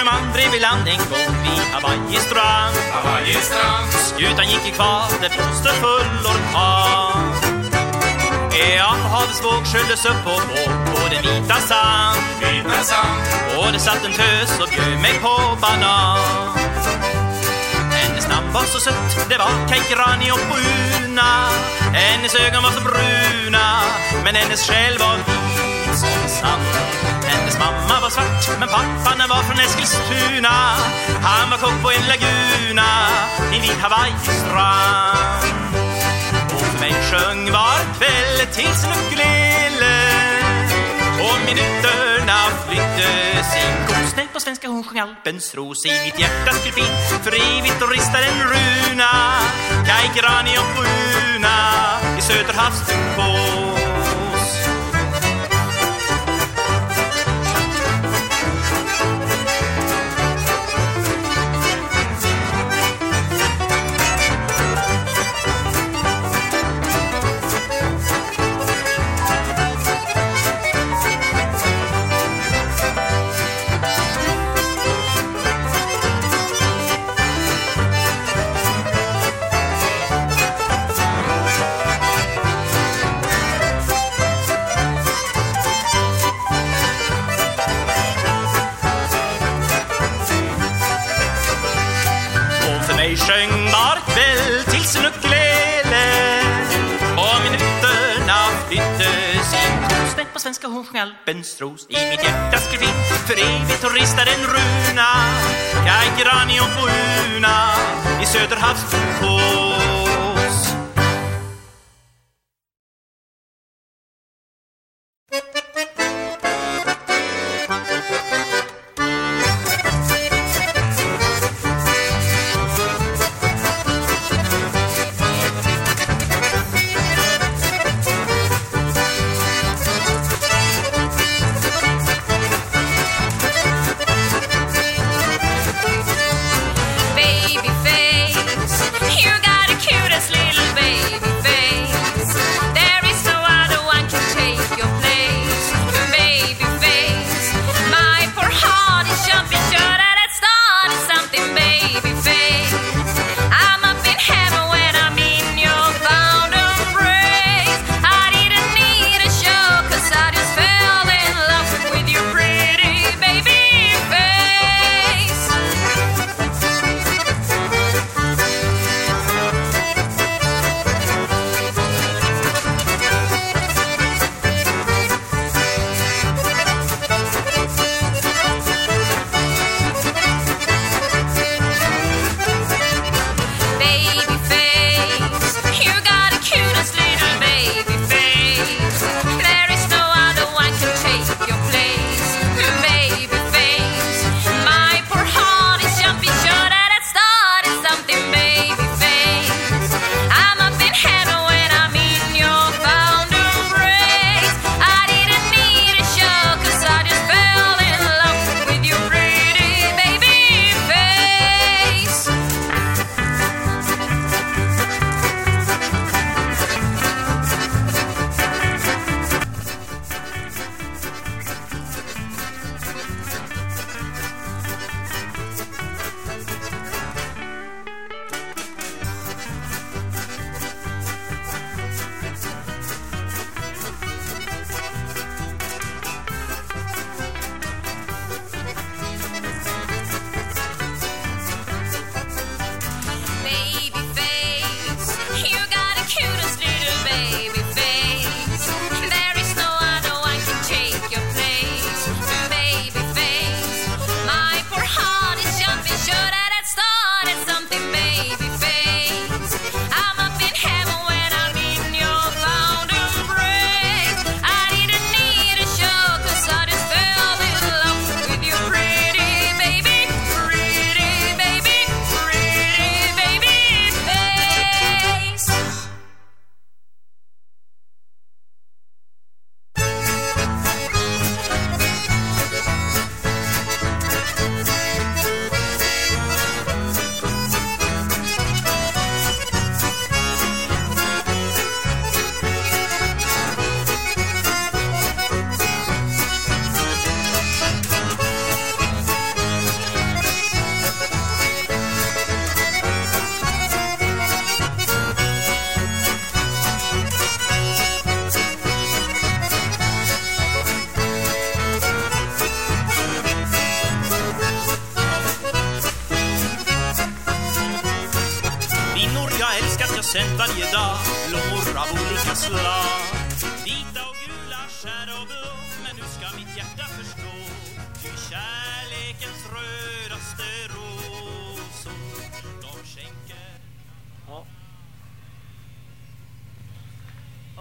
Urseman drev i land. En gång vid Hawaii-strand Hawaii-strand, Skutan gick i kvar, det blåste full orkan Ja, havets våg sköljdes upp och på, på den vita sand. Vita sand, Och det satt en tös och bjöd mig på banan. Hennes namn var så sött, det var Kaikirani och Una Hennes ögon var så bruna, men hennes själ var vit som sand mamma var svart, men pappan han var från Eskilstuna. Han var kock på en laguna, invid Hawaii-strand. Och för mig sjöng var kväll till sin ukulele och minuterna flydde sin Gosnäll på svenska hon sjöng Alpens ros I mitt hjärta skulle fint för evigt och ristar en runa Kaikirani och funa i Söderhavs svenska hon sjöng Alpens ros I mitt hjärta skrev in. För evigt och ristade en runa. Kaj, Grani och Bouna i Söderhavs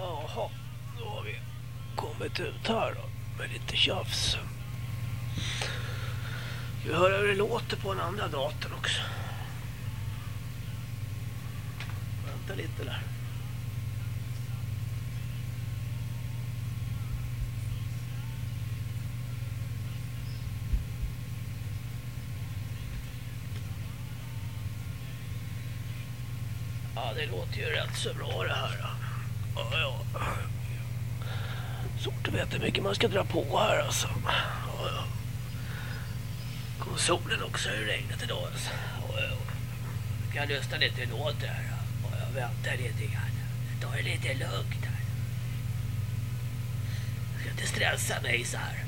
Jaha, då har vi kommit ut här då med lite tjafs. Vi hör hur det låter på den andra datorn också. Vänta lite där. Ja, det låter ju rätt så bra det här. Då ja. Svårt att veta hur mycket man ska dra på här alltså. Ja, ja. Kom solen också Det regnade idag alltså. Ja, ja. Jag kan lyssna lite låt här. Ja, jag väntar lite grann. Ta det lite lugnt här. Jag ska inte stressa mig så här.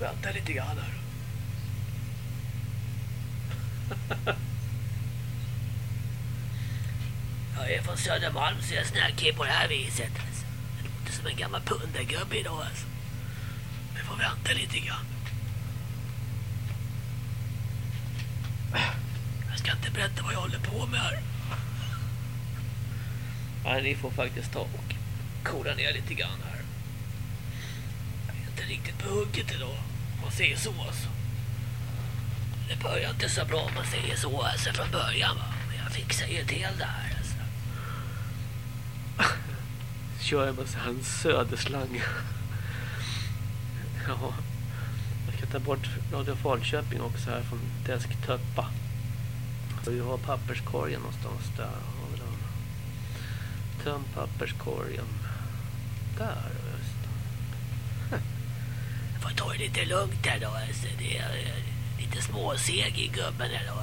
Vänta lite grann här. Jag är från Södermalm så jag snackar på det här viset. Alltså. Det låter som en gammal pundargubbe idag alltså. Vi får vänta lite grann. Jag ska inte berätta vad jag håller på med här. Ja, ni får faktiskt ta och kolla ner lite grann här. Jag är inte riktigt på hugget idag. Man säger så alltså. Det börjar inte så bra om man säger så alltså från början va. Men jag fixar ju till det här alltså. Kör jag med så här en söderslang. Ja. Jag ska ta bort Radio Falköping också här från desktoppa. Så vi har papperskorgen någonstans där. Har vi den. Töm papperskorgen. Där, just det. Jag får ta det lite lugnt här då. Alltså. Det är eh, lite småseg i gubben här då.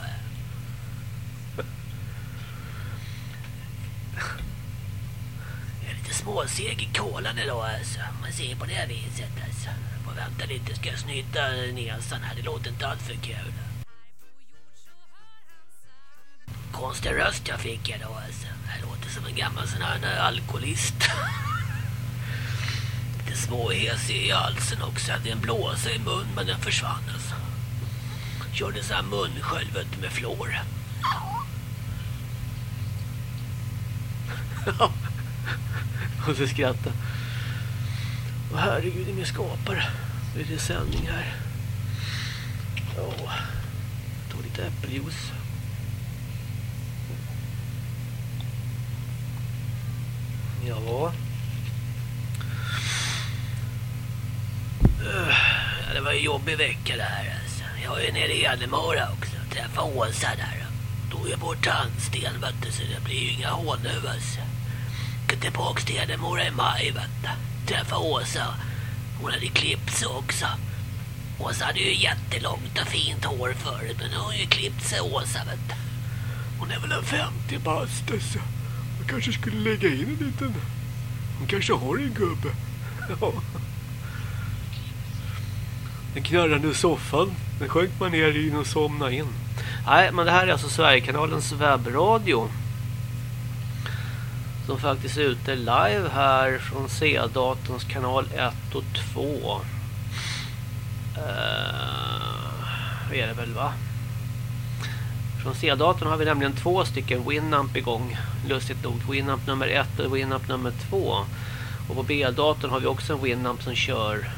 Jag är lite småseg i kolan idag alltså. Om man ser på det här viset alltså. Får vänta lite, ska jag snyta näsan här. Det låter inte allt för kul. Konstig röst jag fick idag alltså. Det låter som en gammal sån här eh, alkoholist. lite småhes i halsen också. Jag hade en blåsa i mun men den försvann alltså. Körde så här munskölj med flår. Och så skratta. Och herregud, ingen skapare. Nu är det sändning här. Jag Tog lite äppeljuice. Ja. Ja, det var en jobbig vecka det här alltså. Jag är nere i Hedemora också. Träffade Åsa där. Då är jag bort tandsten vet du, så det blir ju inga hål nu alltså. Ska tillbaka till Hedemora i maj vet du. Träffa Åsa. Hon hade klippt sig också. Åsa hade ju jättelångt och fint hår förut men hon har ju klippt sig Åsa vet du. Hon är väl en 50 bast alltså. Man kanske skulle lägga in en liten... Hon kanske har en gubbe. Den knarrande soffan. Den sjönk man ner i och somnade in. Nej, men det här är alltså Sverigekanalens webbradio. Som faktiskt är ute live här från C-datorns kanal 1 och 2. Uh, eh, är det väl va? Från C-datorn har vi nämligen två stycken Winamp igång. Lustigt nog. Winamp nummer 1 och Winamp nummer 2. Och på B-datorn har vi också en Winamp som kör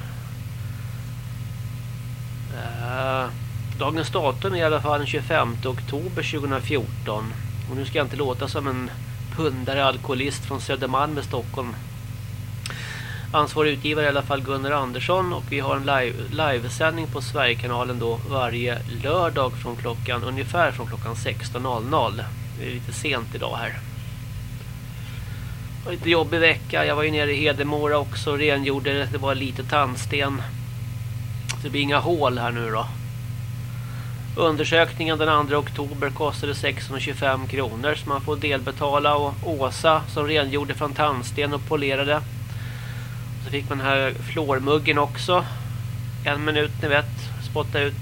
Uh, dagens datum är i alla fall den 25 oktober 2014. Och nu ska jag inte låta som en pundare alkoholist från Södermalm i Stockholm. Ansvarig utgivare är i alla fall Gunnar Andersson och vi har en live, livesändning på Sverigekanalen då varje lördag från klockan ungefär från klockan 16.00. Det är lite sent idag här. Det var lite jobbig vecka. Jag var ju nere i Hedemora också och rengjorde det. Det var lite tandsten. Så Det blir inga hål här nu då. Undersökningen den 2 oktober kostade 625 kronor så man får delbetala och Åsa som rengjorde från tandsten och polerade. Så fick man här flormuggen också. En minut ni vet, spotta ut.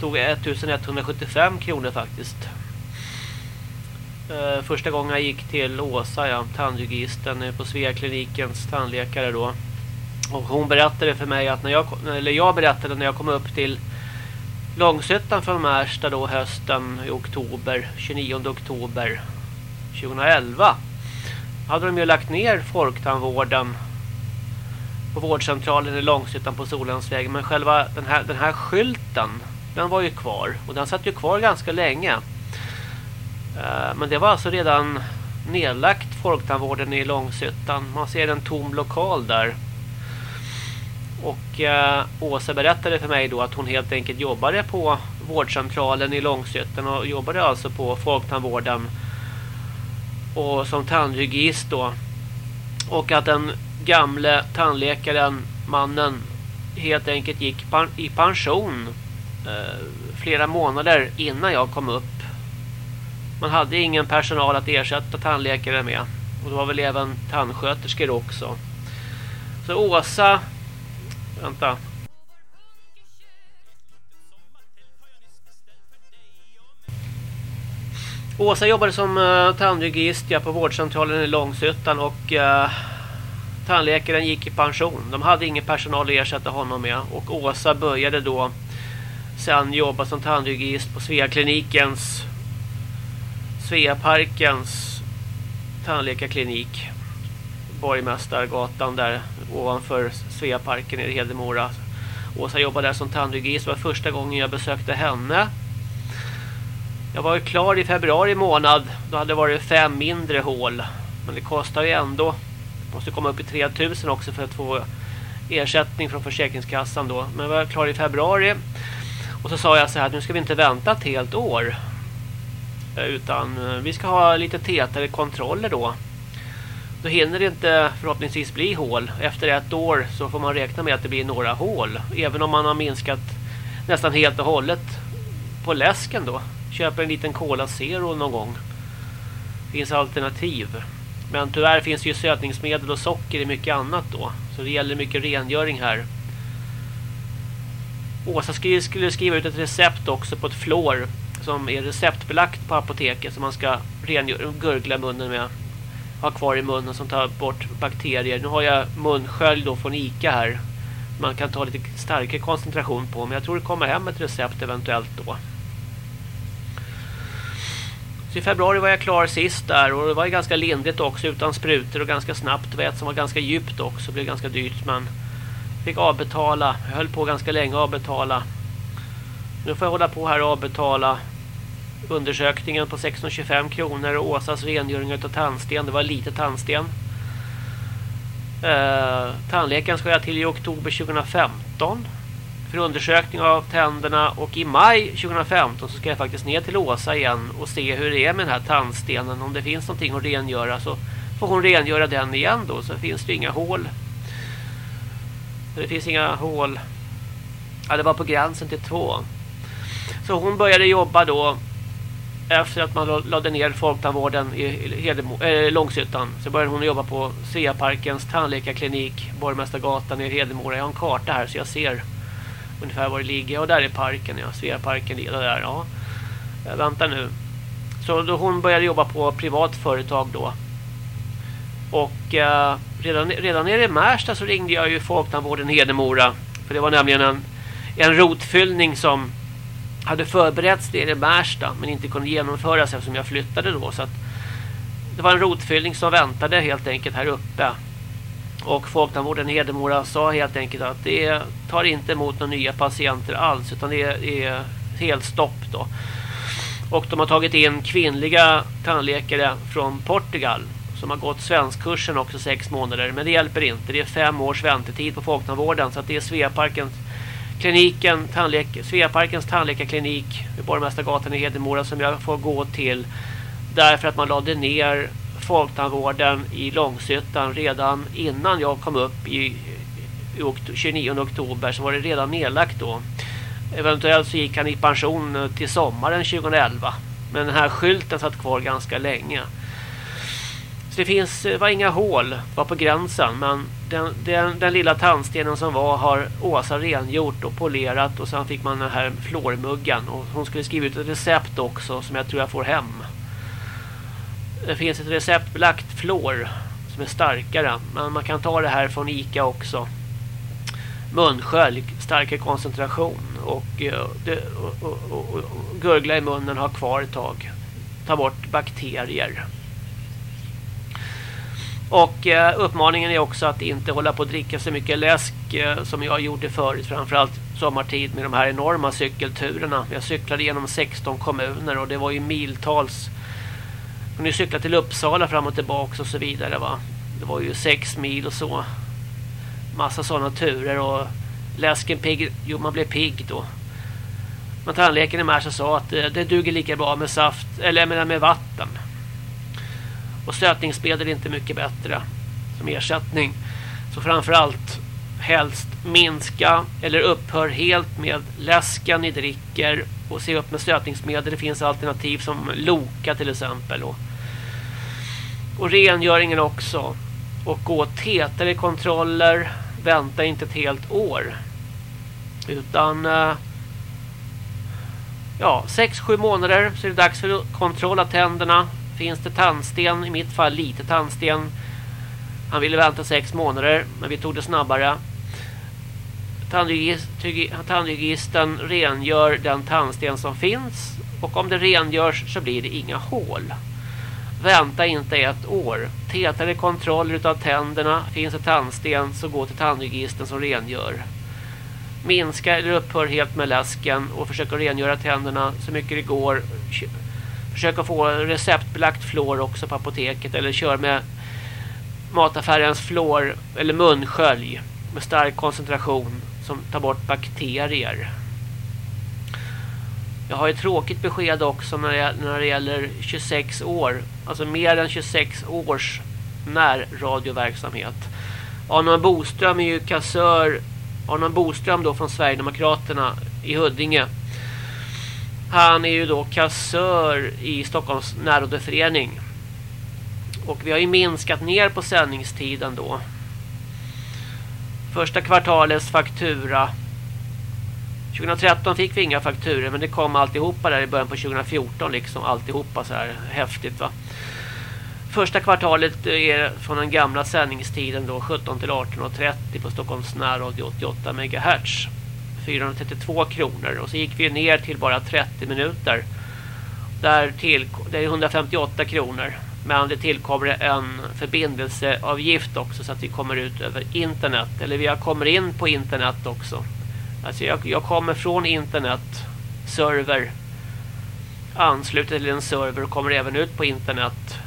Tog 1175 kronor faktiskt. Eh, första gången jag gick till Åsa, ja, tandhygienisten på Sveaklinikens tandläkare då. Och hon berättade för mig att när jag, eller jag berättade när jag kom upp till Långsötan från Märsta då hösten i oktober, 29 oktober 2011 hade de ju lagt ner folktandvården på vårdcentralen i Långsötan på Solensvägen men själva den här, den här skylten den var ju kvar och den satt ju kvar ganska länge. Eh, men det var alltså redan nedlagt folktandvården i Långsötan. Man ser en tom lokal där. Och eh, Åsa berättade för mig då att hon helt enkelt jobbade på vårdcentralen i Långsötten och jobbade alltså på folktandvården och som tandhygienist då. Och att den gamle tandläkaren, mannen, helt enkelt gick i pension eh, flera månader innan jag kom upp. Man hade ingen personal att ersätta tandläkare med. Och det var väl även tandsköterskor också. Så Åsa... Vänta. Åsa jobbade som uh, tandhygienist ja, på vårdcentralen i Långshyttan och uh, tandläkaren gick i pension. De hade ingen personal att ersätta honom med och Åsa började då sen jobba som tandhygienist på Sveaklinikens Sveaparkens tandläkarklinik Borgmästargatan där ovanför Sveaparken i Hedemora. Åsa jobbade där som tandhygienist. Det var första gången jag besökte henne. Jag var klar i februari månad. Då hade det varit fem mindre hål. Men det kostar ju ändå. Måste komma upp i 3000 också för att få ersättning från Försäkringskassan då. Men jag var klar i februari. Och så sa jag så här, att nu ska vi inte vänta ett helt år. Utan eh, vi ska ha lite tätare kontroller då. Då hinner det inte förhoppningsvis bli hål. Efter ett år så får man räkna med att det blir några hål. Även om man har minskat nästan helt och hållet på läsken då. Köper en liten Cola Zero någon gång. Finns alternativ. Men tyvärr finns det ju sötningsmedel och socker i mycket annat då. Så det gäller mycket rengöring här. Åsa skulle skriva ut ett recept också på ett flår som är receptbelagt på apoteket som man ska gurgla munnen med. Ha kvar i munnen som tar bort bakterier. Nu har jag munskölj då från Ica här. Man kan ta lite starkare koncentration på. Men jag tror det kommer hem ett recept eventuellt då. Så i februari var jag klar sist där och det var ganska lindrigt också utan sprutor och ganska snabbt. Det var ett som var ganska djupt också. Det blev ganska dyrt men fick avbetala. Jag höll på ganska länge att avbetala. Nu får jag hålla på här och avbetala undersökningen på 625 kronor och Åsas rengöring av tandsten. Det var lite tandsten. Eh, tandläkaren ska jag till i oktober 2015 för undersökning av tänderna och i maj 2015 så ska jag faktiskt ner till Åsa igen och se hur det är med den här tandstenen. Om det finns någonting att rengöra så får hon rengöra den igen då så finns det inga hål. Det finns inga hål. Ja, det var på gränsen till två. Så hon började jobba då efter att man lade ner folktandvården i Hedemo, äh, Långshyttan så började hon jobba på Sveaparkens tandläkarklinik Borgmästargatan i Hedemora. Jag har en karta här så jag ser ungefär var det ligger. Och där är parken, ja. Sveaparken ligger där, ja. Eh, vänta nu. Så då hon började jobba på privat företag då. Och eh, redan, redan nere i Märsta så ringde jag ju folktandvården Hedemora. För det var nämligen en, en rotfyllning som hade förberetts nere i Märsta men inte kunde genomföras eftersom jag flyttade då. Så att det var en rotfyllning som väntade helt enkelt här uppe. Och folktandvården i Hedemora sa helt enkelt att det tar inte emot några nya patienter alls utan det är helt stopp då. Och de har tagit in kvinnliga tandläkare från Portugal som har gått svenskkursen också sex månader. Men det hjälper inte. Det är fem års väntetid på folktandvården så att det är Sveaparkens kliniken, tandläk, Sveaparkens tandläkarklinik vid Borgmästargatan i Hedemora som jag får gå till därför att man lade ner folktandvården i Långsötan redan innan jag kom upp i, i 29 oktober så var det redan nedlagt då. Eventuellt så gick han i pension till sommaren 2011. Men den här skylten satt kvar ganska länge. Så det finns, var inga hål, var på gränsen. Men den, den, den lilla tandstenen som var har Åsa rengjort och polerat. Och sen fick man den här flormuggen. Och hon skulle skriva ut ett recept också som jag tror jag får hem. Det finns ett receptbelagt flor som är starkare. Men man kan ta det här från Ica också. Munskölj, starkare koncentration. Och, eh, det, och, och, och, och gurgla i munnen, ha kvar ett tag. Ta bort bakterier. Och eh, uppmaningen är också att inte hålla på att dricka så mycket läsk eh, som jag gjorde förut. Framförallt sommartid med de här enorma cykelturerna. Jag cyklade genom 16 kommuner och det var ju miltals. Kunde cykla till Uppsala fram och tillbaka och så vidare va. Det var ju sex mil och så. Massa sådana turer och läsken pigg. Jo man blev pigg då. Men tandläkaren i Märsta sa att det, det duger lika bra med saft eller med, med vatten. Och sötningsmedel är inte mycket bättre som ersättning. Så framförallt helst minska eller upphör helt med läsken ni dricker och se upp med sötningsmedel. Det finns alternativ som Loka till exempel. Och, och rengöringen också. Och gå tätare kontroller. Vänta inte ett helt år. Utan eh, ja, 6-7 månader så är det dags för kontroll av tänderna. Finns det tandsten, i mitt fall lite tandsten. Han ville vänta sex månader men vi tog det snabbare. Tandhygienisten rengör den tandsten som finns och om det rengörs så blir det inga hål. Vänta inte ett år. Tätare kontroller av tänderna. Finns det tandsten så gå till tandhygienisten som rengör. Minska eller upphör helt med läsken och försök att rengöra tänderna så mycket det går. Försök att få receptbelagt flår också på apoteket eller kör med mataffärens flår eller munskölj med stark koncentration som tar bort bakterier. Jag har ett tråkigt besked också när det, när det gäller 26 år. Alltså mer än 26 års närradioverksamhet. Arnold Boström är ju kassör. Arnold Boström då från Sverigedemokraterna i Huddinge. Han är ju då kassör i Stockholms närrådeförening. Och vi har ju minskat ner på sändningstiden då. Första kvartalets faktura 2013 fick vi inga fakturer men det kom alltihopa där i början på 2014 liksom alltihopa så här häftigt va. Första kvartalet eh, är från den gamla sändningstiden då 17 till 18.30 på Stockholms närradio 88 MHz. 432 kronor och så gick vi ner till bara 30 minuter. Där till det är 158 kronor. Men det tillkommer en förbindelseavgift också så att vi kommer ut över internet. Eller vi kommer in på internet också. Alltså jag, jag kommer från internet, server, ansluter till en server och kommer även ut på internet.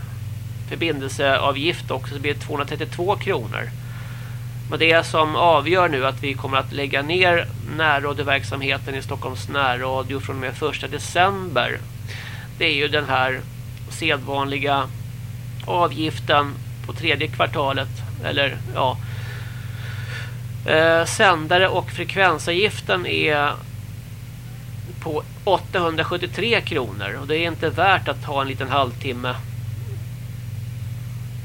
Förbindelseavgift också så blir det 232 kronor. Men det som avgör nu att vi kommer att lägga ner närradioverksamheten i Stockholms närradio från och med 1 december. Det är ju den här sedvanliga avgiften på tredje kvartalet eller ja eh, sändare och frekvensavgiften är på 873 kronor och det är inte värt att ha en liten halvtimme.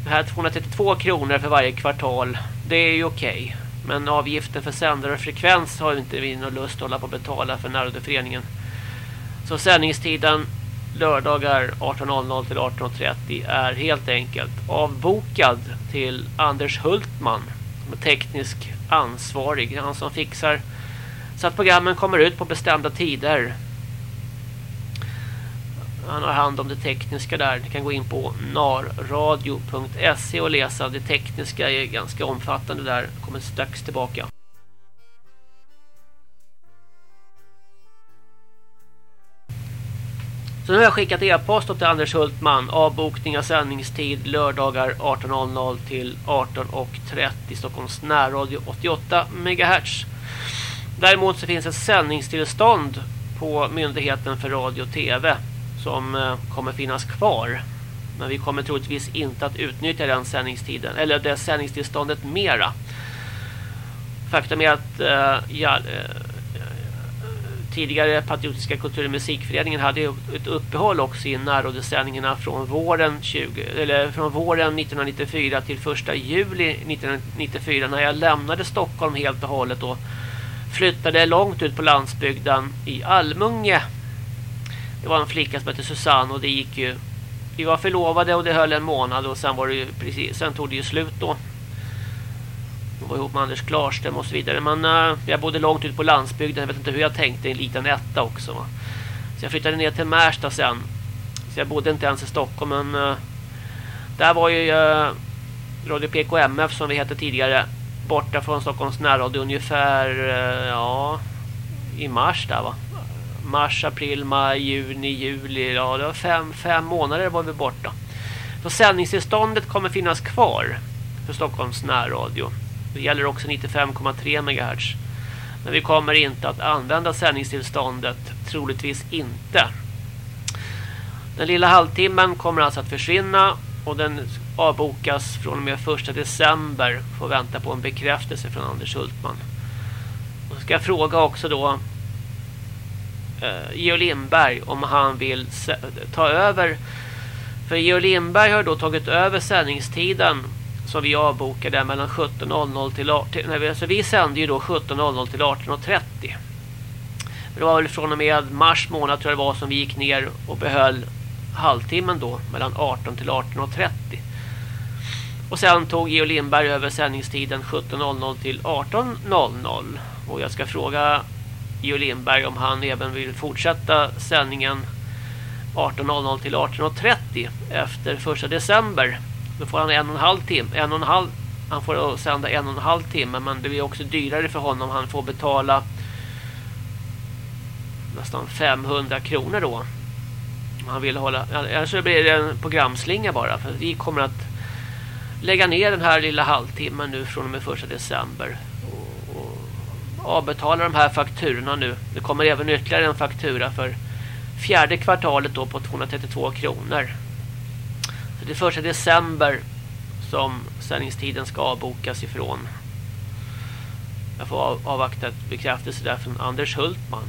Det här 232 kronor för varje kvartal. Det är ju okej. Okay. Men avgiften för sändare och frekvens har inte vi någon lust att hålla på att betala för närrådeföreningen. Så sändningstiden lördagar 18.00 till 18.30 är helt enkelt avbokad till Anders Hultman som är teknisk ansvarig. Han som fixar så att programmen kommer ut på bestämda tider. Han har hand om det tekniska där. Ni kan gå in på narradio.se och läsa. Det tekniska är ganska omfattande där. kommer strax tillbaka. Så nu har jag skickat e-post till Anders Hultman. Avbokning av sändningstid lördagar 18.00 till 18.30 Stockholms närradio 88 MHz. Däremot så finns ett sändningstillstånd på Myndigheten för radio och tv som eh, kommer finnas kvar. Men vi kommer troligtvis inte att utnyttja den sändningstiden eller det sändningstillståndet mera. Faktum är att eh, ja, eh, tidigare Patriotiska kultur- och musikföreningen hade ett uppehåll också i närrådesändningarna från våren 20 eller från våren 1994 till 1 juli 1994 när jag lämnade Stockholm helt och hållet och flyttade långt ut på landsbygden i Almunge. Det var en flicka som hette Susanne och det gick ju vi var förlovade och det höll en månad och sen var det ju precis sen tog det ju slut då. Jag var ihop med Anders Klarström och så vidare. Men uh, jag bodde långt ut på landsbygden. Jag vet inte hur jag tänkte. En liten etta också. Va? Så jag flyttade ner till Märsta sen. Så jag bodde inte ens i Stockholm. Men uh, där var ju uh, Radio PKMF som vi hette tidigare. Borta från Stockholms närradio ungefär ja, i mars där va. Mars, april, maj, juni, juli. Ja, det var fem, fem månader var vi borta. Så sändningstillståndet kommer finnas kvar för Stockholms närradio. Det gäller också 95,3 MHz. Men vi kommer inte att använda sändningstillståndet. Troligtvis inte. Den lilla halvtimmen kommer alltså att försvinna. Och den avbokas från och med 1 december. Får vänta på en bekräftelse från Anders Hultman. Och ska jag fråga också då Eh, Geo Lindberg om han vill ta över. För Geo Lindberg har då tagit över sändningstiden som vi avbokade mellan 17.00 till 18. Nej, alltså vi sände ju då 17.00 till 18.30. Det var väl från och med mars månad tror jag det var som vi gick ner och behöll halvtimmen då mellan 18 till 18.30. Och sen tog Geo Lindberg över sändningstiden 17.00 till 18.00. Och jag ska fråga Geo Lindberg om han även vill fortsätta sändningen 18.00 till 18.30 efter 1 december då får han en och en halv timme. En och en halv, han får sända en och en halv timme. Men det blir också dyrare för honom. Han får betala nästan 500 kronor då. Han vill hålla, eller så blir det en programslinga bara. För vi kommer att lägga ner den här lilla halvtimmen nu från och med första december. Avbetala de här fakturorna nu. Det kommer även ytterligare en faktura för fjärde kvartalet då på 232 kronor. Det är första december som sändningstiden ska avbokas ifrån. Jag får avvakta ett bekräftelse där från Anders Hultman.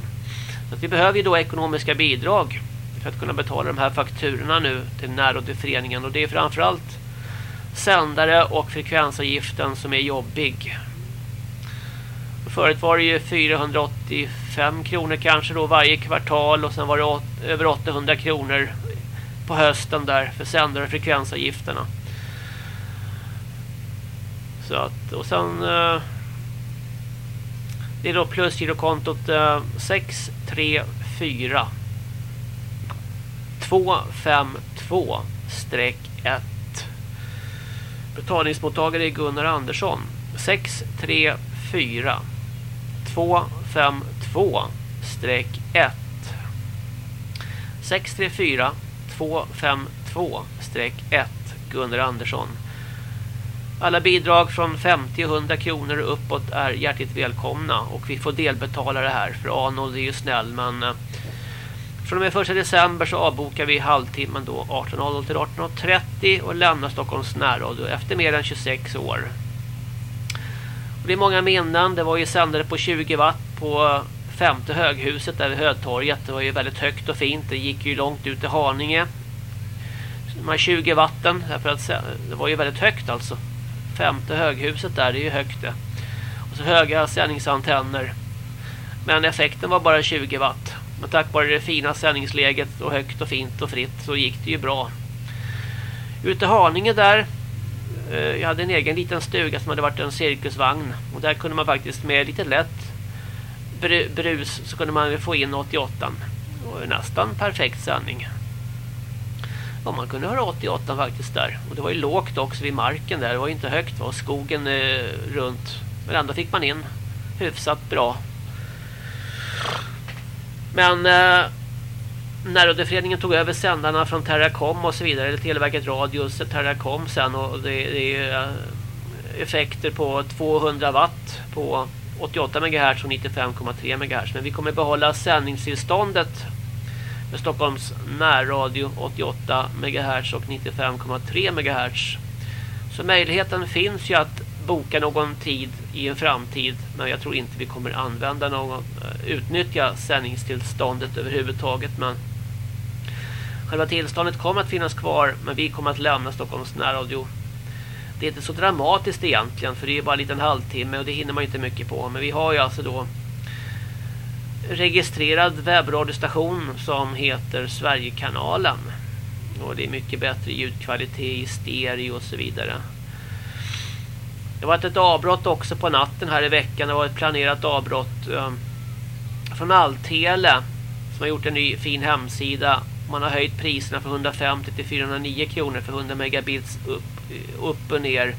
Så vi behöver ju då ekonomiska bidrag för att kunna betala de här fakturorna nu till närrådeföreningen Och det är framförallt sändare och frekvensavgiften som är jobbig. Förut var det ju 485 kronor kanske då varje kvartal och sen var det över 800 kronor på hösten där för sändare och frekvensavgifterna. Så att, och sen eh, det är då plusgirokontot eh, 634 252 1 Betalningsmottagare är Gunnar Andersson. 634 252 1 634 252-1 Gunnar Andersson. Alla bidrag från 50 och 100 kronor uppåt är hjärtligt välkomna och vi får delbetala det här för Arnold är ju snäll men eh, från och med 1 december så avbokar vi halvtimmen då 18.00 till 18.30 och lämnar Stockholms närradio efter mer än 26 år blir det många minnen. Det var ju sändare på 20 watt på femte höghuset där vid Hötorget. Det var ju väldigt högt och fint. Det gick ju långt ut i Haninge. De här 20 watten. Därför att det var ju väldigt högt alltså. Femte höghuset där, det är ju högt det. Och så höga sändningsantenner. Men effekten var bara 20 watt. Men tack vare det fina sändningsläget och högt och fint och fritt så gick det ju bra. Ute i Haninge där Eh, jag hade en egen liten stuga som hade varit en cirkusvagn och där kunde man faktiskt med lite lätt brus så kunde man få in 88 och nästan perfekt sändning. Ja, man kunde höra 88 faktiskt där. Och det var ju lågt också vid marken där. Det var ju inte högt var skogen eh, runt. Men ändå fick man in hyfsat bra. Men eh, närradioföreningen tog över sändarna från Terracom och så vidare. Eller Televerket Radios Terracom sen. Och det, det är eh, effekter på 200 watt på 88 MHz och 95,3 MHz. Men vi kommer behålla sändningstillståndet med Stockholms närradio 88 MHz och 95,3 MHz. Så möjligheten finns ju att boka någon tid i en framtid. Men jag tror inte vi kommer använda någon, eh, utnyttja sändningstillståndet överhuvudtaget. Men själva tillståndet kommer att finnas kvar. Men vi kommer att lämna Stockholms närradio det är inte så dramatiskt egentligen för det är bara en liten halvtimme och det hinner man inte mycket på. Men vi har ju alltså då registrerad webbradiostation som heter Sverigekanalen. Och det är mycket bättre ljudkvalitet i stereo och så vidare. Det var ett avbrott också på natten här i veckan. Det var ett planerat avbrott eh, från Alltele som har gjort en ny fin hemsida. Man har höjt priserna från 150 till 409 kronor för 100 megabits upp, upp och ner.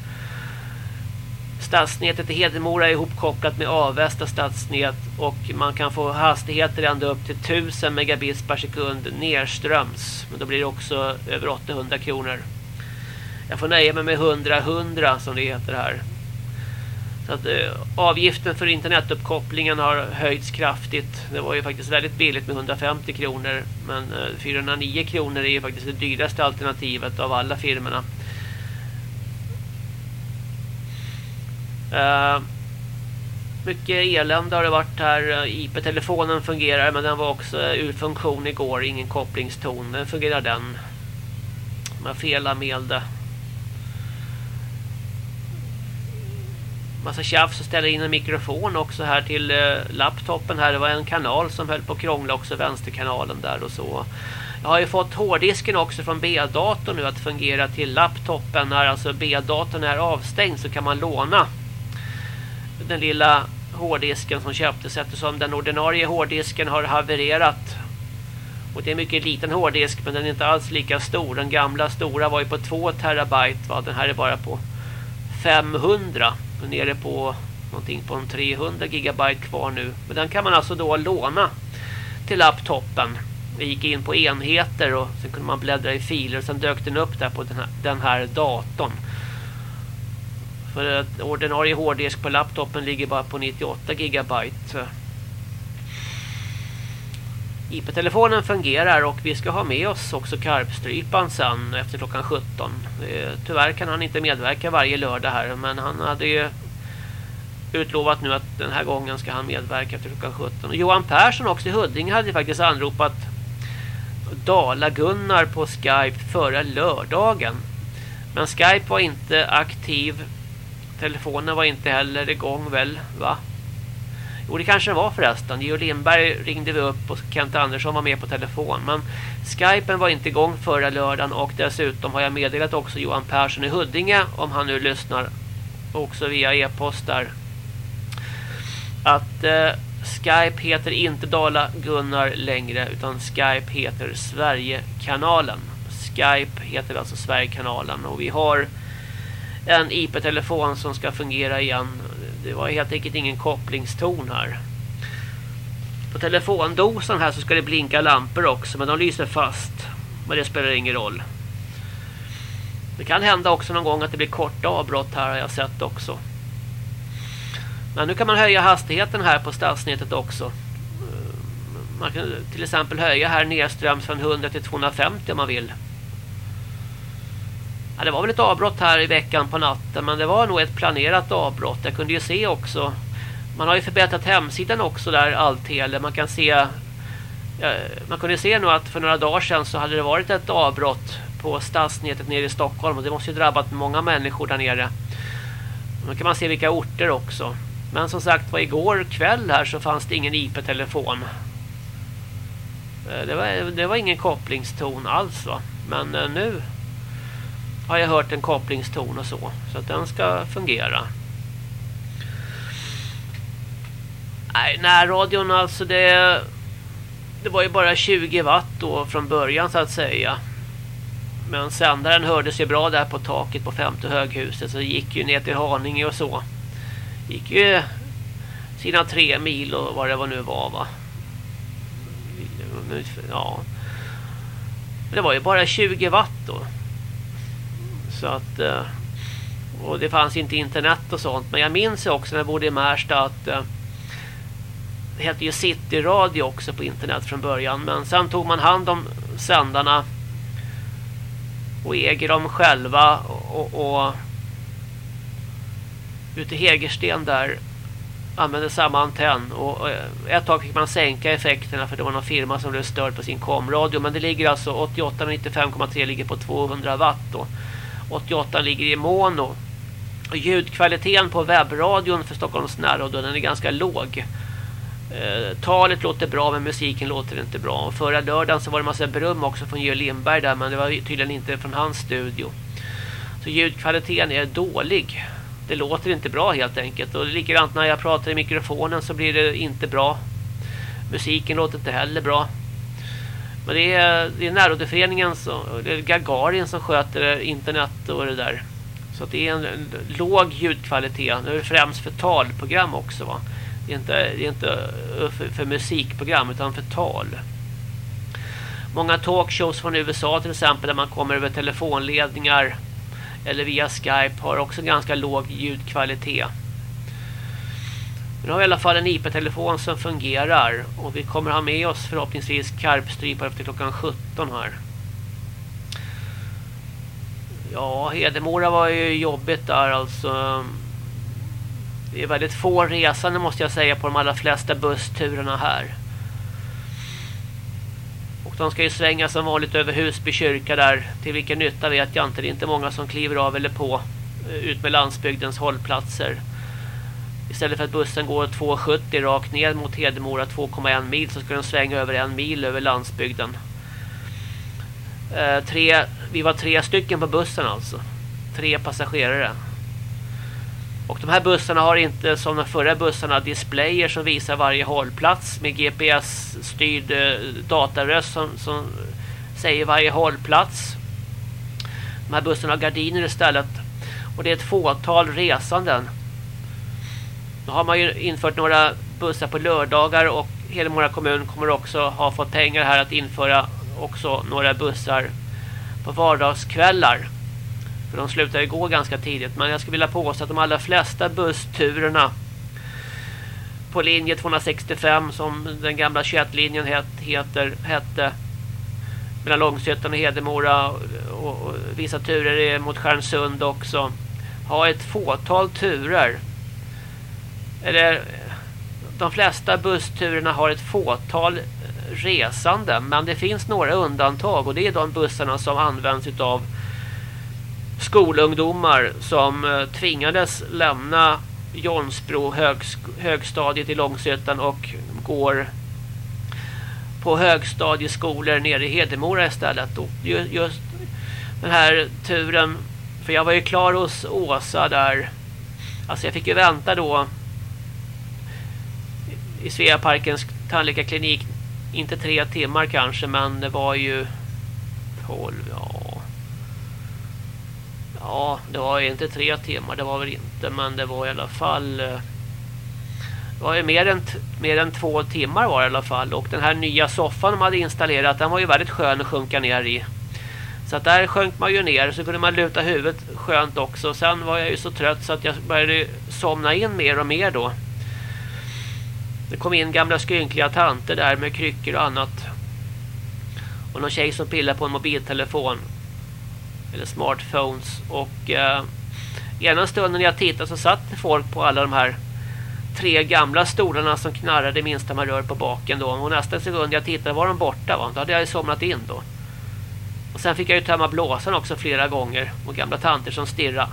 Stadsnätet i Hedemora är ihopkopplat med Avesta stadsnät och man kan få hastigheter ända upp till 1000 megabits per sekund nerströms. Men då blir det också över 800 kronor. Jag får nöja mig med 100-100 som det heter här. Så att, eh, avgiften för internetuppkopplingen har höjts kraftigt. Det var ju faktiskt väldigt billigt med 150 kronor. Men eh, 409 kronor är ju faktiskt det dyraste alternativet av alla firmerna. Eh, mycket elände har det varit här. IP-telefonen fungerar men den var också ur funktion igår. Ingen kopplingston. Den fungerar den. Man felanmälde. Massa tjafs och ställa in en mikrofon också här till eh, laptopen här. Det var en kanal som höll på att krångla också. Vänsterkanalen där och så. Jag har ju fått hårddisken också från B-datorn nu att fungera till laptopen. När alltså B-datorn är avstängd så kan man låna den lilla hårddisken som köptes eftersom den ordinarie hårddisken har havererat. Och det är en mycket liten hårddisk men den är inte alls lika stor. Den gamla stora var ju på 2 terabyte. Va? Den här är bara på 500. Och nere på någonting på en 300 gigabyte kvar nu. Men den kan man alltså då låna till laptopen. Vi gick in på enheter och sen kunde man bläddra i filer. Och sen dök den upp där på den här, den här datorn. För att ordinarie hårddisk på laptopen ligger bara på 98 gigabyte. IP-telefonen fungerar och vi ska ha med oss också karpstrypan sen efter klockan 17. Eh, tyvärr kan han inte medverka varje lördag här men han hade ju utlovat nu att den här gången ska han medverka efter klockan 17. Och Johan Persson också i Huddinge hade ju faktiskt anropat Dala-Gunnar på Skype förra lördagen. Men Skype var inte aktiv Telefonen var inte heller igång väl, va? Jo, det kanske det var förresten. Geo Lindberg ringde vi upp och Kent Andersson var med på telefon. Men Skypen var inte igång förra lördagen och dessutom har jag meddelat också Johan Persson i Huddinge om han nu lyssnar också via e-post där. Att eh, Skype heter inte Dala Gunnar längre utan Skype heter Sverigekanalen. Skype heter alltså Sverigekanalen och vi har en IP-telefon som ska fungera igen. Det var helt enkelt ingen kopplingston här. På telefondosan här så ska det blinka lampor också men de lyser fast. Men det spelar ingen roll. Det kan hända också någon gång att det blir korta avbrott här har jag sett också. Men nu kan man höja hastigheten här på stadsnätet också. Eh, man kan till exempel höja här nedströms från 100 till 250 om man vill. Ja, det var väl ett avbrott här i veckan på natten men det var nog ett planerat avbrott. Jag kunde ju se också. Man har ju förbättrat hemsidan också där Alltele. Man kan se man kunde se nu att för några dagar sedan så hade det varit ett avbrott på stadsnätet nere i Stockholm och det måste ju drabbat många människor där nere. Nu kan man se vilka orter också. Men som sagt var igår kväll här så fanns det ingen IP-telefon. Eh, det var, det var ingen kopplingston alls va. Men eh, nu har jag hört en kopplingston och så. Så att den ska fungera. Nej, närradion alltså det... Det var ju bara 20 watt då från början så att säga. Men sändaren hördes ju bra där på taket på femte höghuset. Så det gick ju ner till Haninge och så. gick ju sina tre mil och vad det var nu var va. Ja. Men det var ju bara 20 watt då. Så att eh, och det fanns inte internet och sånt. Men jag minns också när jag bodde i Märsta att eh, det hette ju City Radio också på internet från början. Men sen tog man hand om sändarna och äger dem själva och, och, och ute i Hägersten där använde samma antenn och eh, ett tag fick man sänka effekterna för det var någon firma som blev störd på sin komradio men det ligger alltså 88 95,3 ligger på 200 watt då. 88 ligger i mono. Och ljudkvaliteten på webbradion för Stockholms närradio den är ganska låg. Eh, talet låter bra men musiken låter inte bra. Och förra lördagen så var det massa beröm också från Georg Lindberg där men det var tydligen inte från hans studio. Så ljudkvaliteten är dålig. Det låter inte bra helt enkelt. Och likadant när jag pratar i mikrofonen så blir det inte bra. Musiken låter inte heller bra. Men det är, det är närrådeföreningen som, det är Gagarin som sköter internet och det där. Så det är en, en låg ljudkvalitet. Nu är det främst för talprogram också va. Det är inte, det är inte eh, för, för musikprogram utan för tal. Många talkshows från USA till exempel där man kommer över telefonledningar eller via Skype har också ganska låg ljudkvalitet. Nu har vi i alla fall en IP-telefon som fungerar och vi kommer ha med oss förhoppningsvis karpstrypar efter klockan 17 här. Ja, Hedemora var ju jobbigt där alltså. Det är väldigt få resande måste jag säga på de allra flesta bussturerna här. Och de ska ju svänga som vanligt över Husby kyrka där. Till vilken nytta vet jag inte. Det är inte många som kliver av eller på eh, ut med landsbygdens hållplatser. Istället för att bussen går 2,70 rakt ner mot Hedemora 2,1 mil så ska den svänga över en mil över landsbygden. Eh, tre, vi var tre stycken på bussen alltså. Tre passagerare. Och de här bussarna har inte som de förra bussarna displayer som visar varje hållplats med GPS-styrd eh, dataröst som, som säger varje hållplats. De här bussarna har gardiner istället. Och det är ett fåtal resanden. Nu har man ju infört några bussar på lördagar och Hedemora kommun kommer också ha fått pengar här att införa också några bussar på vardagskvällar. För de slutade gå ganska tidigt. Men jag skulle vilja påstå att de allra flesta bussturerna på linje 265 som den gamla 21-linjen het, heter, hette mellan Långsötan och Hedemora och, och, och vissa turer är mot Stjärnsund också har ett fåtal turer eller de flesta bussturerna har ett fåtal eh, resande men det finns några undantag och det är de bussarna som används av skolungdomar som eh, tvingades lämna Jonsbro högstadiet i Långsötan och går på högstadieskolor nere i Hedemora istället. Och just den här turen, för jag var ju klar hos Åsa där. Alltså jag fick ju vänta då i Sveaparkens tandläkarklinik inte tre timmar kanske men det var ju 12, ja Ja, det var ju inte tre timmar, det var väl inte, men det var i alla fall... Eh, det var ju mer än, mer än två timmar var det i alla fall. Och den här nya soffan de hade installerat, den var ju väldigt skön att sjunka ner i. Så att där sjönk man ju ner, så kunde man luta huvudet skönt också. Sen var jag ju så trött så att jag började somna in mer och mer då. Det kom in gamla skrynkliga tanter där med kryckor och annat. Och någon tjej som pillade på en mobiltelefon eller smartphones och eh, ena stunden när jag tittade så satt folk på alla de här tre gamla stolarna som knarrade minsta man rör på baken då och nästa sekund jag tittade var de borta va? då hade jag somnat in då och sen fick jag ju tömma blåsan också flera gånger och gamla tanter som stirrade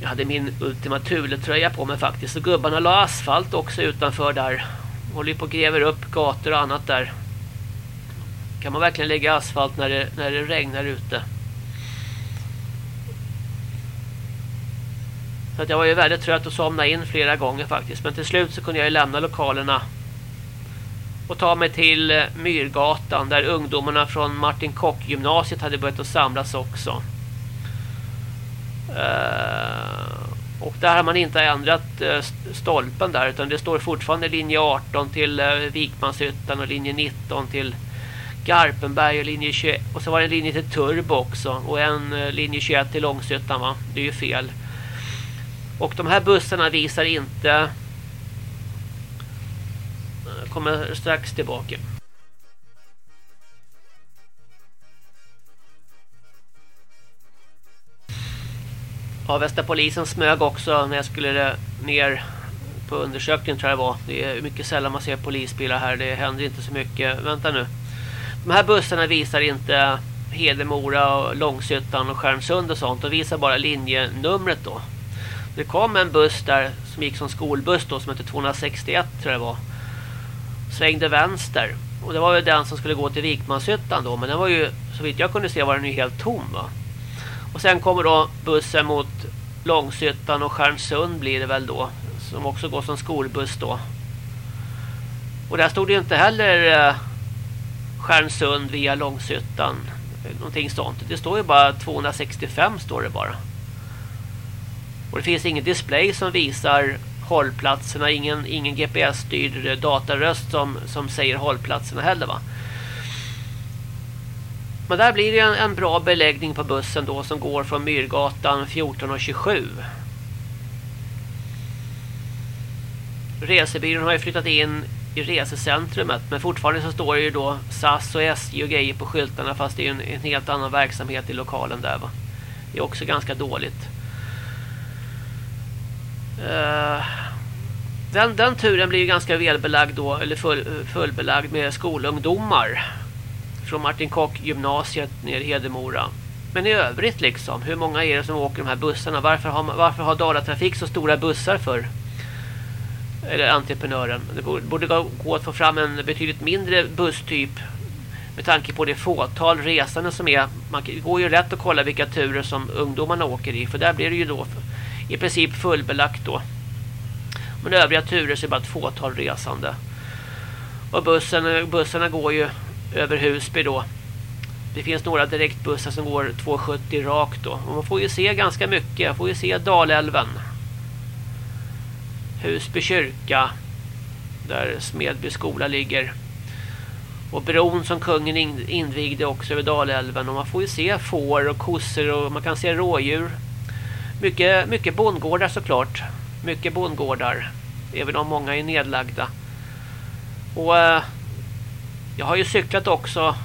jag hade min Ultima Thule-tröja på mig faktiskt och gubbarna la asfalt också utanför där håller på och gräver upp gator och annat där kan man verkligen lägga asfalt när det, när det regnar ute? Så att jag var ju väldigt trött och somnade in flera gånger faktiskt. Men till slut så kunde jag ju lämna lokalerna. Och ta mig till Myrgatan där ungdomarna från Martin Kock gymnasiet hade börjat att samlas också. Eh, och där har man inte ändrat uh, stolpen där utan det står fortfarande linje 18 till uh, Vikmanshyttan och linje 19 till Garpenberg och linje 21 och så var det en linje till Turbo också och en linje 21 till Långshyttan. va? Det är ju fel. Och de här bussarna visar inte jag kommer strax tillbaka. Avesta-polisen smög också när jag skulle ner på undersökningen tror jag det var. Det är mycket sällan man ser polisbilar här. Det händer inte så mycket. Vänta nu. De här bussarna visar inte Hedemora och Långshyttan och Skärmsund och sånt. De visar bara linjenumret då. Det kom en buss där som gick som skolbuss då som hette 261 tror jag det var. Svängde vänster. Och det var ju den som skulle gå till Vikmanshyttan då. Men den var ju, så vitt jag kunde se var den ju helt tom va. Och sen kommer då bussen mot Långshyttan och Stjärnsund blir det väl då. Som också går som skolbuss då. Och där stod det inte heller eh, Stjärnsund via Långshyttan. Någonting sånt. Det står ju bara 265 står det bara. Och det finns ingen display som visar hållplatserna. Ingen, ingen GPS-styrd dataröst som, som säger hållplatserna heller va. Men där blir det en, en, bra beläggning på bussen då som går från Myrgatan 14.27. Resebyrån har ju flyttat in i resecentrumet men fortfarande så står det ju då SAS och SJ och grejer på skyltarna fast det är en, en helt annan verksamhet i lokalen där va. Det är också ganska dåligt. Uh, den, den turen blir ju ganska välbelagd då eller full, fullbelagd med skolungdomar från Martin Kock gymnasiet ner i Hedemora. Men i övrigt liksom, hur många är det som åker de här bussarna? Varför har, varför har Dalatrafik så stora bussar för? Eller entreprenören. Det borde gå att få fram en betydligt mindre busstyp med tanke på det fåtal resande som är. Man går ju rätt att kolla vilka turer som ungdomarna åker i. För där blir det ju då i princip fullbelagt då. Men övriga turer så är det bara ett fåtal resande. Och bussen, bussarna går ju över Husby då. Det finns några direktbussar som går 270 rakt då. Och man får ju se ganska mycket. Man får ju se Dalälven. Husby kyrka. Där Smedby skola ligger. Och bron som kungen invigde också över Dalälven. Och man får ju se får och kossor och man kan se rådjur. Mycket, mycket bondgårdar såklart. Mycket bondgårdar. Även om många är nedlagda. Och eh, jag har ju cyklat också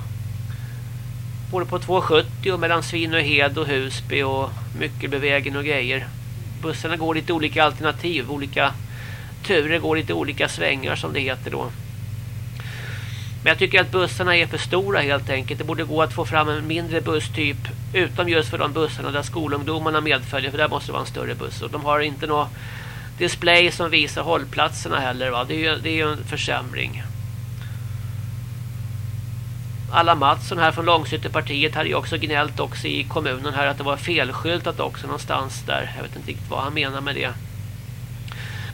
både på 270 och mellan Svinöhed och Husby och Myckelbevägen och grejer. Bussarna går lite olika alternativ, olika turer går lite olika svängar som det heter då. Men jag tycker att bussarna är för stora helt enkelt. Det borde gå att få fram en mindre busstyp utom just för de bussarna där skolungdomarna medföljer för där måste det vara en större buss och de har inte någon display som visar hållplatserna heller va. Det är ju, det är ju en försämring. Alla Mattsson här från Långsytterpartiet hade ju också gnällt också i kommunen här att det var felskyltat också någonstans där. Jag vet inte riktigt vad han menar med det.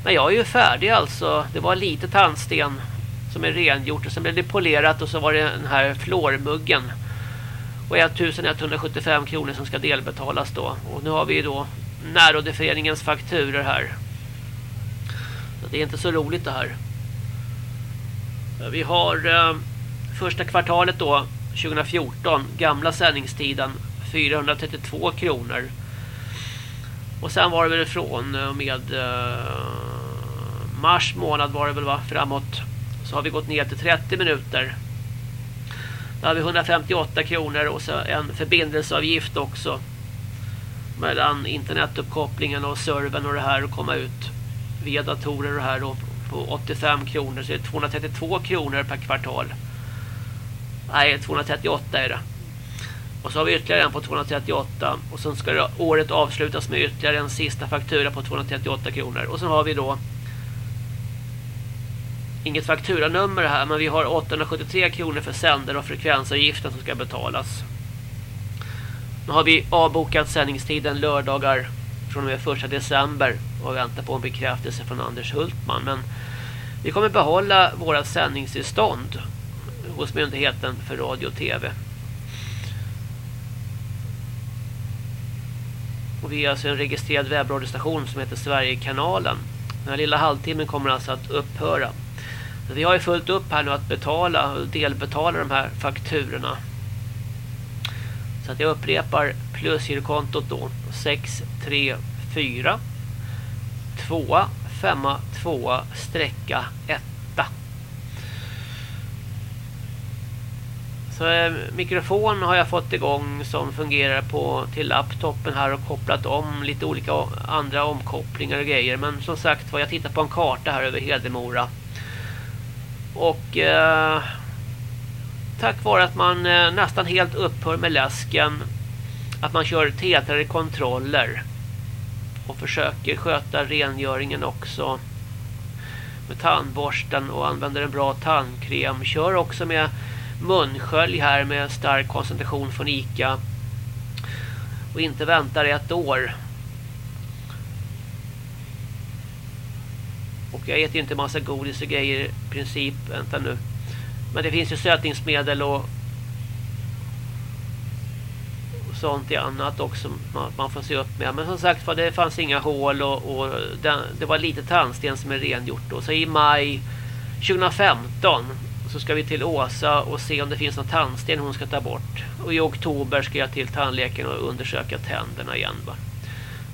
Men jag är ju färdig alltså. Det var lite tandsten som är rengjort och sen blev det polerat och så var det den här flormuggen. Och 1175 kronor som ska delbetalas då. Och nu har vi då närrådeföreningens fakturer här. Så det är inte så roligt det här. Vi har... Eh, första kvartalet då 2014 gamla sändningstiden 432 kronor. Och sen var det väl från och eh, med eh, mars månad var det väl va framåt så har vi gått ner till 30 minuter. Då har vi 158 kronor och så en förbindelseavgift också mellan internetuppkopplingen och servern och det här och komma ut via datorer och det här då på 85 kronor så det är 232 kronor per kvartal. Nej, 238 är det. Och så har vi ytterligare en på 238. Och sen ska året avslutas med ytterligare en sista faktura på 238 kronor. Och sen har vi då inget fakturanummer här men vi har 873 kronor för sänder och frekvensavgiften som ska betalas. Nu har vi avbokat sändningstiden lördagar från och med 1 december och väntar på en bekräftelse från Anders Hultman men vi kommer behålla våra sändningstillstånd hos Myndigheten för radio och tv. Och vi är alltså en registrerad webbradiostation som heter Sverigekanalen. Den här lilla halvtimmen kommer alltså att upphöra. Vi har ju fullt upp här nu att betala och delbetala de här fakturorna. Så att jag upprepar plusgirokontot då 634 2 5 2 sträcka 1 Så eh, mikrofon har jag fått igång som fungerar på till laptopen här och kopplat om lite olika andra omkopplingar och grejer. Men som sagt var jag tittar på en karta här över Hedemora. Och eh, tack vare att man eh, nästan helt upphör med läsken att man kör tätare kontroller och försöker sköta rengöringen också med tandborsten och använder en bra tandkräm. Kör också med munskölj här med stark koncentration från Ica. Och inte väntar ett år. Och jag äter inte massa godis och grejer i princip. Vänta nu. Men det finns ju sötningsmedel och sånt i annat också man, man får se upp med. Men som sagt för det fanns inga hål och, och den, det var lite tandsten som är rengjort. Och så i maj 2015 så ska vi till Åsa och se om det finns någon tandsten hon ska ta bort. Och i oktober ska jag till tandläkaren och undersöka tänderna igen. Va?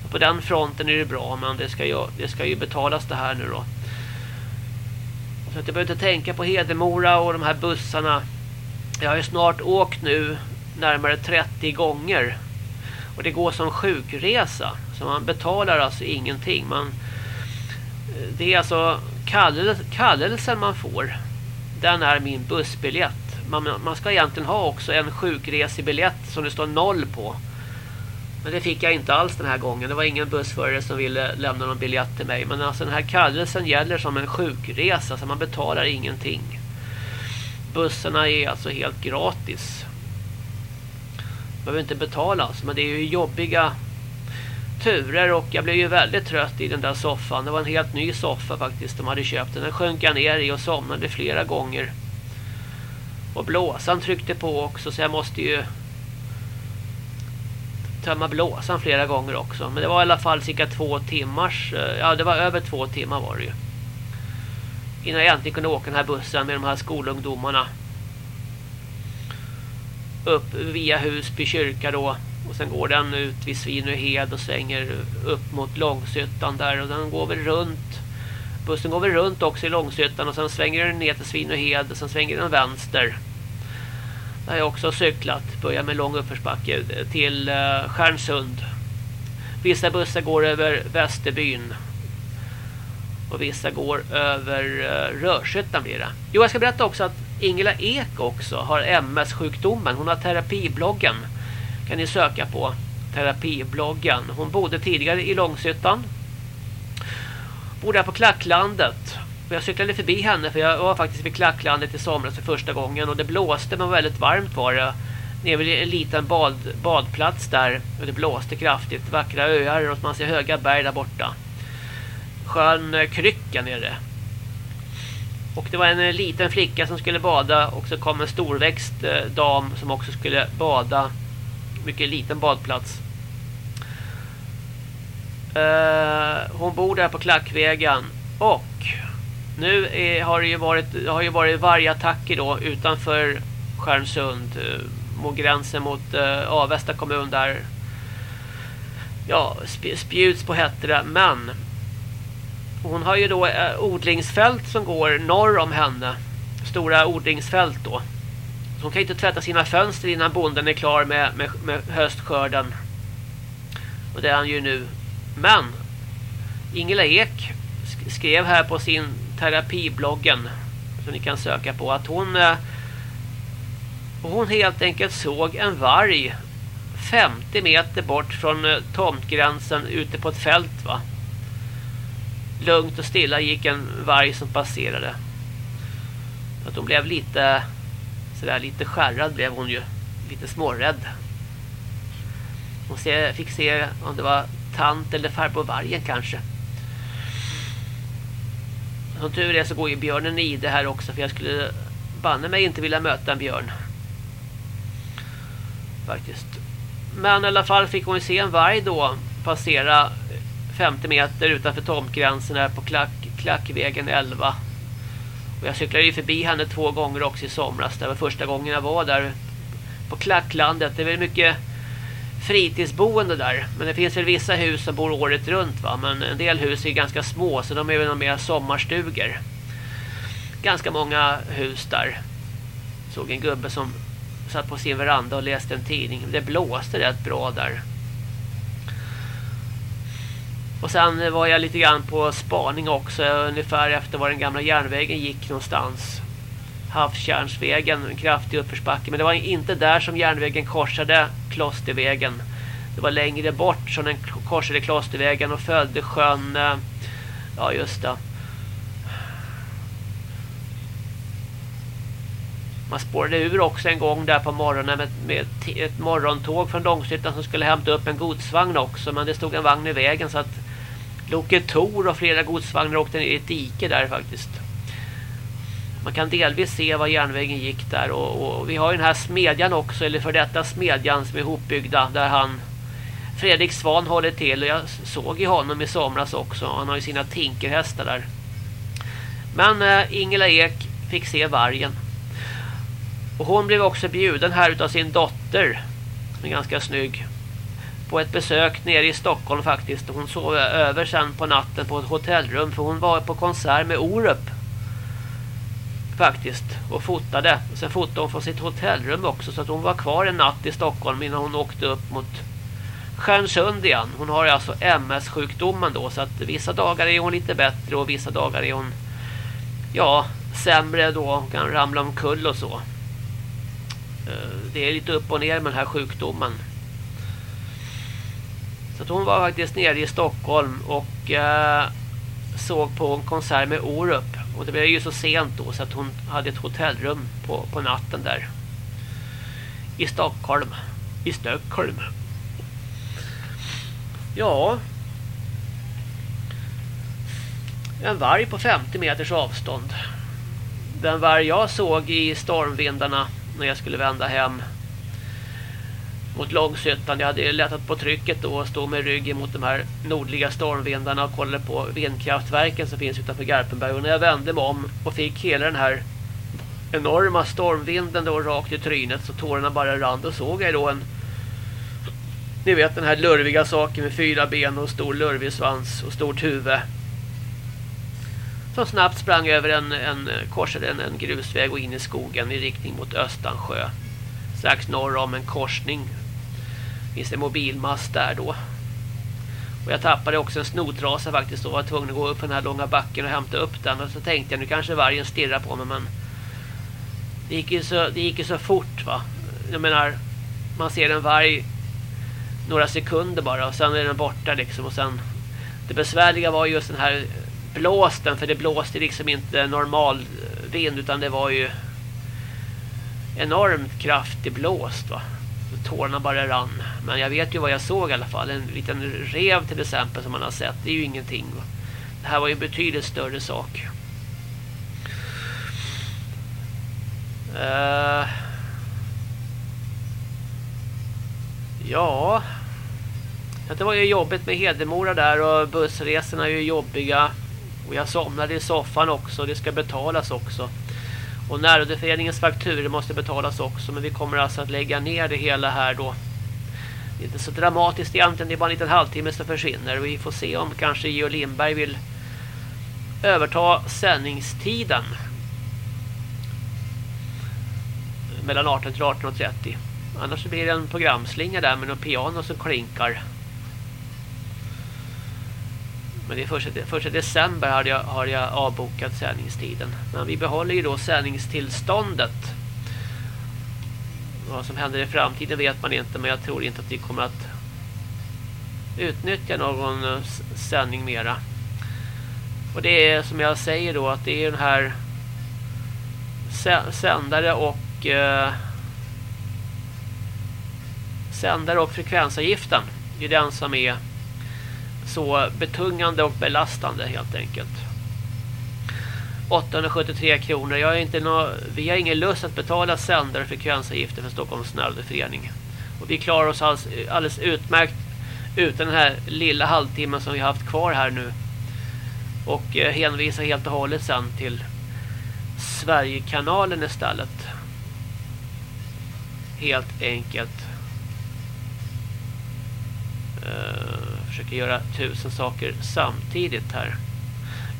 Och på den fronten är det bra men det ska, ju, det ska ju betalas det här nu då. Så att jag behöver inte tänka på Hedemora och de här bussarna. Jag har ju snart åkt nu närmare 30 gånger. Och det går som sjukresa. Så man betalar alltså ingenting. Man, eh, det är alltså kallelsen man får. Den är min bussbiljett. Man, man ska egentligen ha också en sjukresebiljett som det står noll på. Men det fick jag inte alls den här gången. Det var ingen bussförare som ville lämna någon biljett till mig. Men alltså den här kallelsen gäller som en sjukresa. Så man betalar ingenting. Bussarna är alltså helt gratis behöver inte betala alltså, men det är ju jobbiga turer och jag blev ju väldigt trött i den där soffan. Det var en helt ny soffa faktiskt de hade köpt. Den sjönk jag ner i och somnade flera gånger. Och blåsan tryckte på också så jag måste ju tömma blåsan flera gånger också. Men det var i alla fall cirka två timmars, eh, ja det var över två timmar var det ju. Innan jag äntligen kunde åka den här bussen med de här skolungdomarna upp via Husby kyrka då. Och sen går den ut vid Svinöhed och svänger upp mot Långshyttan där. Och den går väl runt. Bussen går väl runt också i Långshyttan och sen svänger den ner till Svinöhed och sen svänger den vänster. Där har jag också cyklat. Börjar med lång uppförsbacke till eh, Stjärnsund. Vissa bussar går över Västerbyn. Och vissa går över eh, Rörsyttan Rörshyttan blir det. Jo, jag ska berätta också att Ingela Ek också har MS-sjukdomen. Hon har terapibloggen. Kan ni söka på terapibloggen. Hon bodde tidigare i Långshyttan. Bor där på Klacklandet. Jag cyklade förbi henne för jag var faktiskt vid Klacklandet i somras för första gången. Och det blåste men väldigt varmt var det. Nere vid en liten bad, badplats där. Och det blåste kraftigt. Vackra öar och man ser höga berg där borta. Sjön eh, Kryckan är det. Och det var en eh, liten flicka som skulle bada och så kom en storväxt eh, dam som också skulle bada. Mycket liten badplats. Uh, hon bor där på Klackvägen och nu är, har det ju varit har ju varit vargattacker då utanför Stjärnsund uh, mot gränsen mot uh, Avesta kommun där ja, sp spjuts på hette det men hon har ju då odlingsfält som går norr om henne. Stora odlingsfält då. Hon kan inte tvätta sina fönster innan bonden är klar med, med, med höstskörden. Och det är han ju nu. Men Ingela Ek skrev här på sin terapibloggen som ni kan söka på att hon eh, hon helt enkelt såg en varg 50 meter bort från eh, tomtgränsen ute på ett fält va lugnt och stilla gick en varg som passerade. Att hon blev lite sådär lite skärrad blev hon ju. Lite smårädd. Hon se, fick se om det var tant eller farbror vargen kanske. Som tur är så går ju björnen i det här också för jag skulle banne mig inte vilja möta en björn. Faktiskt. Men i alla fall fick hon se en varg då passera 50 meter utanför tomtgränsen här på Klack, Klackvägen 11. Och jag cyklade ju förbi henne två gånger också i somras. Det var första gången jag var där på Klacklandet. Det är väl mycket fritidsboende där. Men det finns väl vissa hus som bor året runt va. Men en del hus är ganska små så de är väl mer sommarstugor. Ganska många hus där. Såg en gubbe som satt på sin veranda och läste en tidning. Det blåste rätt bra där. Och sen var jag lite grann på spaning också ungefär efter var den gamla järnvägen gick någonstans. Havskärnsvägen, en kraftig uppförsbacke. Men det var inte där som järnvägen korsade Klostervägen. det var längre bort som den korsade Klostervägen och följde sjön. Eh, ja, just det. Man spårade ur också en gång där på morgonen med, med ett morgontåg från Långshyttan som skulle hämta upp en godsvagn också. Men det stod en vagn i vägen så att Loketor och flera godsvagnar åkte ner i ett dike där faktiskt. Man kan delvis se var järnvägen gick där och, och vi har ju den här smedjan också, eller för detta smedjan som är hopbyggda där han Fredrik Svan håller till och jag såg ju honom i somras också. Han har ju sina tinkerhästar där. Men eh, Ingela Ek fick se vargen. Och hon blev också bjuden här utav sin dotter. Som är ganska snygg. På ett besök nere i Stockholm faktiskt. Hon sov över sen på natten på ett hotellrum. För hon var på konsert med Orup. Faktiskt. Och fotade. Sen fotade hon från sitt hotellrum också. Så att hon var kvar en natt i Stockholm innan hon åkte upp mot Stjärnsund igen. Hon har alltså MS-sjukdomen då. Så att vissa dagar är hon lite bättre och vissa dagar är hon ja, sämre då. Hon kan ramla omkull och så. Eh, det är lite upp och ner med den här sjukdomen. Så att hon var faktiskt nere i Stockholm och eh, såg på en konsert med Orup. Och det blev ju så sent då så att hon hade ett hotellrum på, på natten där. I Stockholm. I Stockholm. Ja. En varg på 50 meters avstånd. Den varg jag såg i stormvindarna när jag skulle vända hem mot Långshyttan. Jag hade lättat på trycket då och stod med ryggen mot de här nordliga stormvindarna och kollade på vindkraftverken som finns utanför Garpenberg. Och när jag vände mig om och fick hela den här enorma stormvinden då rakt i trynet så tårarna bara rann. Då såg jag då en ni vet den här lurviga saken med fyra ben och stor lurvig svans och stort huvud. Som snabbt sprang över en, en korsade en, en grusväg och in i skogen i riktning mot Östansjö. Strax norr om en korsning finns det en mobilmast där då. Och jag tappade också en snotrasa faktiskt och var tvungen att gå upp för den här långa backen och hämta upp den. Och så tänkte jag, nu kanske vargen stirrar på mig men det gick ju så, det gick ju så fort va. Jag menar, man ser en varg några sekunder bara och sen är den borta liksom och sen det besvärliga var just den här blåsten för det blåste liksom inte normal vind utan det var ju enormt kraftig blåst va. Tårna bara rann. Men jag vet ju vad jag såg i alla fall. En liten rev till exempel som man har sett. Det är ju ingenting va. Det här var ju en betydligt större sak. Uh, ja. Det var ju jobbigt med Hedemora där och bussresorna är ju jobbiga. Och jag somnade i soffan också. Det ska betalas också. Och närrådeföreningens fakturer måste betalas också. Men vi kommer alltså att lägga ner det hela här då. Det är inte så dramatiskt egentligen. Det är bara en liten halvtimme som försvinner. Vi får se om kanske Geo Lindberg vill överta sändningstiden. Mellan 18 till 18.30. Annars blir det en programslinga där med någon piano som klinkar. Men det är första, första december har jag, har jag avbokat sändningstiden. Men vi behåller ju då sändningstillståndet. Vad som händer i framtiden vet man inte. Men jag tror inte att vi kommer att utnyttja någon eh, sändning mera. Och det är som jag säger då att det är den här sändare och eh, sändare och frekvensavgiften. Det är den som är så betungande och belastande helt enkelt. 873 kronor. Jag är inte nå vi har ingen lust att betala sändare frekvensavgifter för Stockholms närförening. Och vi klarar oss alldeles, alldeles utmärkt utan den här lilla halvtimmen som vi har haft kvar här nu. Och eh, hänvisar helt och hållet sen till Sverigekanalen istället. Helt enkelt. Uh, försöker göra tusen saker samtidigt här.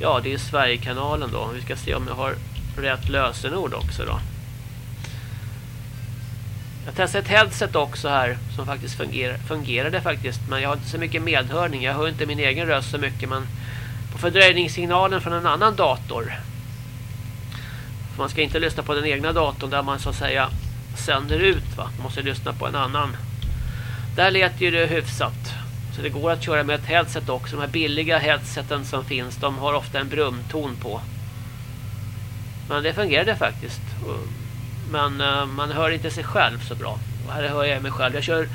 Ja, det är Sverigekanalen då. Vi ska se om jag har rätt lösenord också då. Jag testade ett headset också här som faktiskt fungerar, fungerade faktiskt. Men jag har inte så mycket medhörning. Jag hör inte min egen röst så mycket. Men på fördröjningssignalen från en annan dator. För man ska inte lyssna på den egna datorn där man så att säga sänder ut. Va? Man måste lyssna på en annan Där lät ju det hyfsat. Så det går att köra med ett headset också. De här billiga headseten som finns, de har ofta en brumton på. Men det fungerade faktiskt. Men eh, man hör inte sig själv så bra. Och här hör jag mig själv. Jag kör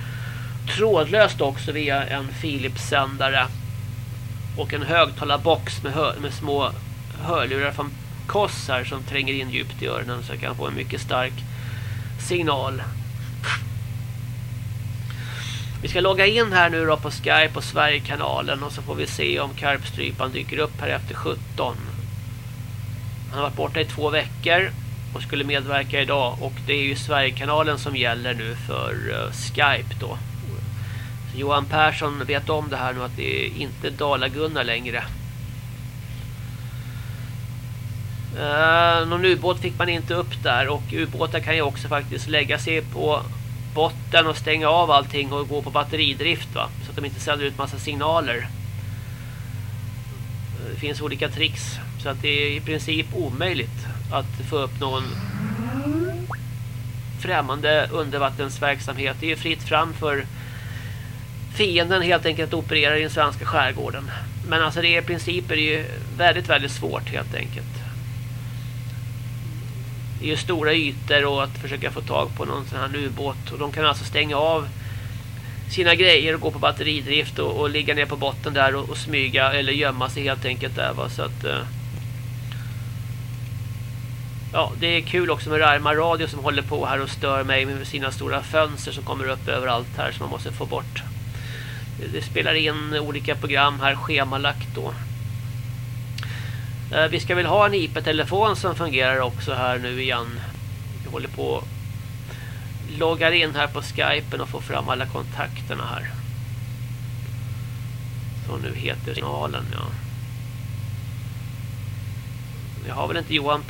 trådlöst också via en Philips-sändare. Och en högtalarbox med, hör med små hörlurar från Koss här som tränger in djupt i öronen så jag kan få en mycket stark signal. Vi ska logga in här nu då på Skype och Sverigekanalen och så får vi se om Karpstrypan dyker upp här efter 17. Han har varit borta i två veckor och skulle medverka idag och det är ju Sverigekanalen som gäller nu för eh, Skype då. Så Johan Persson vet om det här nu att det är inte Dala-Gunnar längre. Uh, någon ubåt fick man inte upp där och ubåtar kan ju också faktiskt lägga sig på botten och stänga av allting och gå på batteridrift va? så att de inte sänder ut massa signaler. Det finns olika tricks så att det är i princip omöjligt att få upp någon främmande undervattensverksamhet. Det är ju fritt fram för fienden helt enkelt att operera i den svenska skärgården. Men alltså det är i princip är det ju väldigt, väldigt svårt helt enkelt. Det är ju stora ytor och att försöka få tag på någon sån här ubåt. Och de kan alltså stänga av sina grejer och gå på batteridrift och, och ligga ner på botten där och, och, smyga eller gömma sig helt enkelt där va? så att Eh, Ja, det är kul också med Rarma Radio som håller på här och stör mig med sina stora fönster som kommer upp överallt här som man måste få bort. Det, det spelar in olika program här schemalagt då. Eh, vi ska väl ha en IP-telefon som fungerar också här nu igen. Vi håller på loggar in här på Skype och får fram alla kontakterna här. Så nu heter signalen, ja. Jag har väl inte Johan